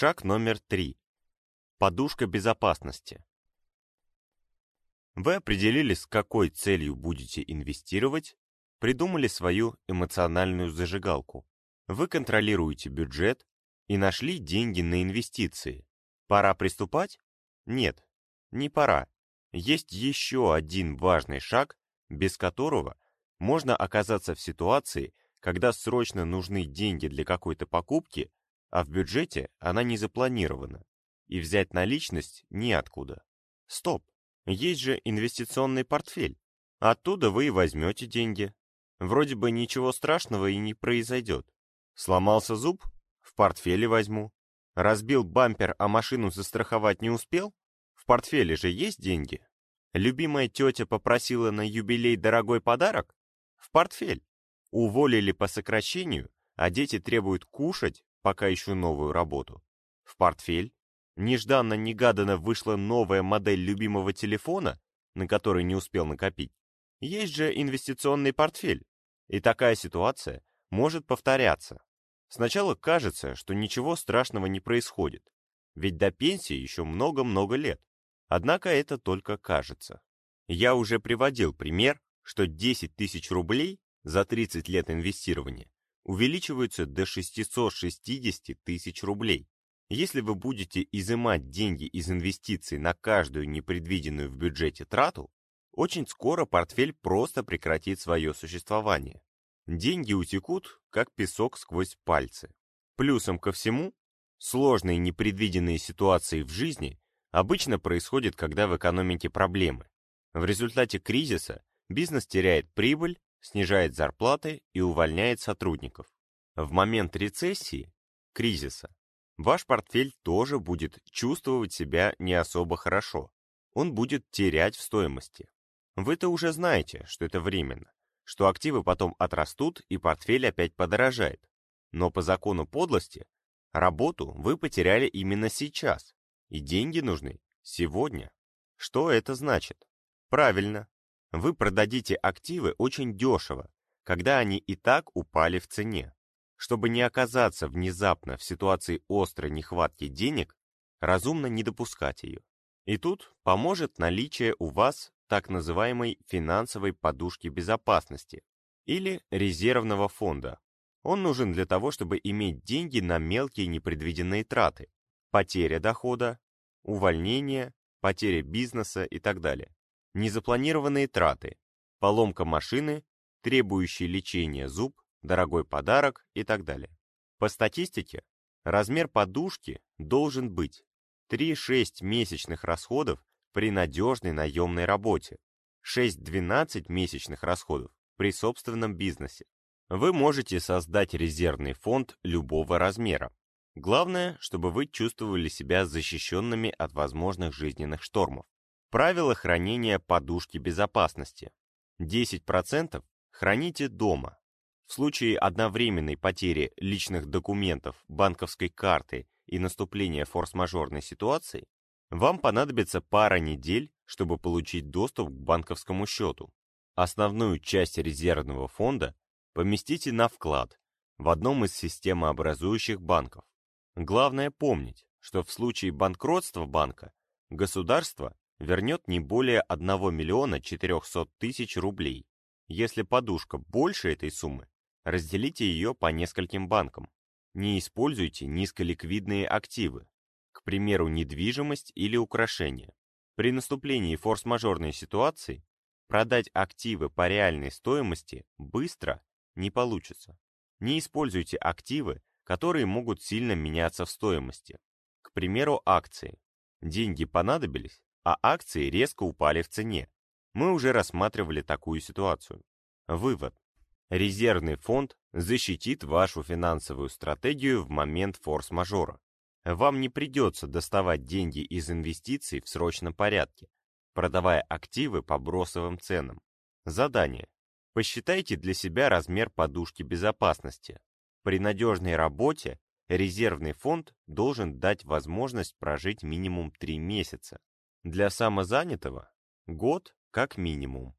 Шаг номер три. Подушка безопасности. Вы определили, с какой целью будете инвестировать, придумали свою эмоциональную зажигалку. Вы контролируете бюджет и нашли деньги на инвестиции. Пора приступать? Нет, не пора. Есть еще один важный шаг, без которого можно оказаться в ситуации, когда срочно нужны деньги для какой-то покупки, а в бюджете она не запланирована, и взять наличность неоткуда. Стоп! Есть же инвестиционный портфель. Оттуда вы и возьмете деньги. Вроде бы ничего страшного и не произойдет. Сломался зуб? В портфеле возьму. Разбил бампер, а машину застраховать не успел? В портфеле же есть деньги. Любимая тетя попросила на юбилей дорогой подарок? В портфель. Уволили по сокращению, а дети требуют кушать, пока ищу новую работу. В портфель. Нежданно-негаданно вышла новая модель любимого телефона, на который не успел накопить. Есть же инвестиционный портфель. И такая ситуация может повторяться. Сначала кажется, что ничего страшного не происходит, ведь до пенсии еще много-много лет. Однако это только кажется. Я уже приводил пример, что 10 тысяч рублей за 30 лет инвестирования увеличиваются до 660 тысяч рублей. Если вы будете изымать деньги из инвестиций на каждую непредвиденную в бюджете трату, очень скоро портфель просто прекратит свое существование. Деньги утекут, как песок сквозь пальцы. Плюсом ко всему, сложные непредвиденные ситуации в жизни обычно происходят, когда в экономике проблемы. В результате кризиса бизнес теряет прибыль, снижает зарплаты и увольняет сотрудников. В момент рецессии, кризиса, Ваш портфель тоже будет чувствовать себя не особо хорошо. Он будет терять в стоимости. Вы-то уже знаете, что это временно, что активы потом отрастут и портфель опять подорожает. Но по закону подлости, работу вы потеряли именно сейчас, и деньги нужны сегодня. Что это значит? Правильно, вы продадите активы очень дешево, когда они и так упали в цене. Чтобы не оказаться внезапно в ситуации острой нехватки денег, разумно не допускать ее. И тут поможет наличие у вас так называемой финансовой подушки безопасности или резервного фонда. Он нужен для того, чтобы иметь деньги на мелкие непредвиденные траты, потеря дохода, увольнение, потеря бизнеса и так далее. Незапланированные траты, поломка машины, требующий лечения зуб, дорогой подарок и так далее. По статистике, размер подушки должен быть 3-6 месячных расходов при надежной наемной работе, 6-12 месячных расходов при собственном бизнесе. Вы можете создать резервный фонд любого размера. Главное, чтобы вы чувствовали себя защищенными от возможных жизненных штормов. Правило хранения подушки безопасности. 10% храните дома, в случае одновременной потери личных документов, банковской карты и наступления форс-мажорной ситуации, вам понадобится пара недель, чтобы получить доступ к банковскому счету. Основную часть резервного фонда поместите на вклад в одном из системообразующих банков. Главное помнить, что в случае банкротства банка государство вернет не более 1 миллиона 400 тысяч рублей. Если подушка больше этой суммы, Разделите ее по нескольким банкам. Не используйте низколиквидные активы, к примеру, недвижимость или украшения. При наступлении форс-мажорной ситуации продать активы по реальной стоимости быстро не получится. Не используйте активы, которые могут сильно меняться в стоимости. К примеру, акции. Деньги понадобились, а акции резко упали в цене. Мы уже рассматривали такую ситуацию. Вывод. Резервный фонд защитит вашу финансовую стратегию в момент форс-мажора. Вам не придется доставать деньги из инвестиций в срочном порядке, продавая активы по бросовым ценам. Задание. Посчитайте для себя размер подушки безопасности. При надежной работе резервный фонд должен дать возможность прожить минимум 3 месяца. Для самозанятого – год как минимум.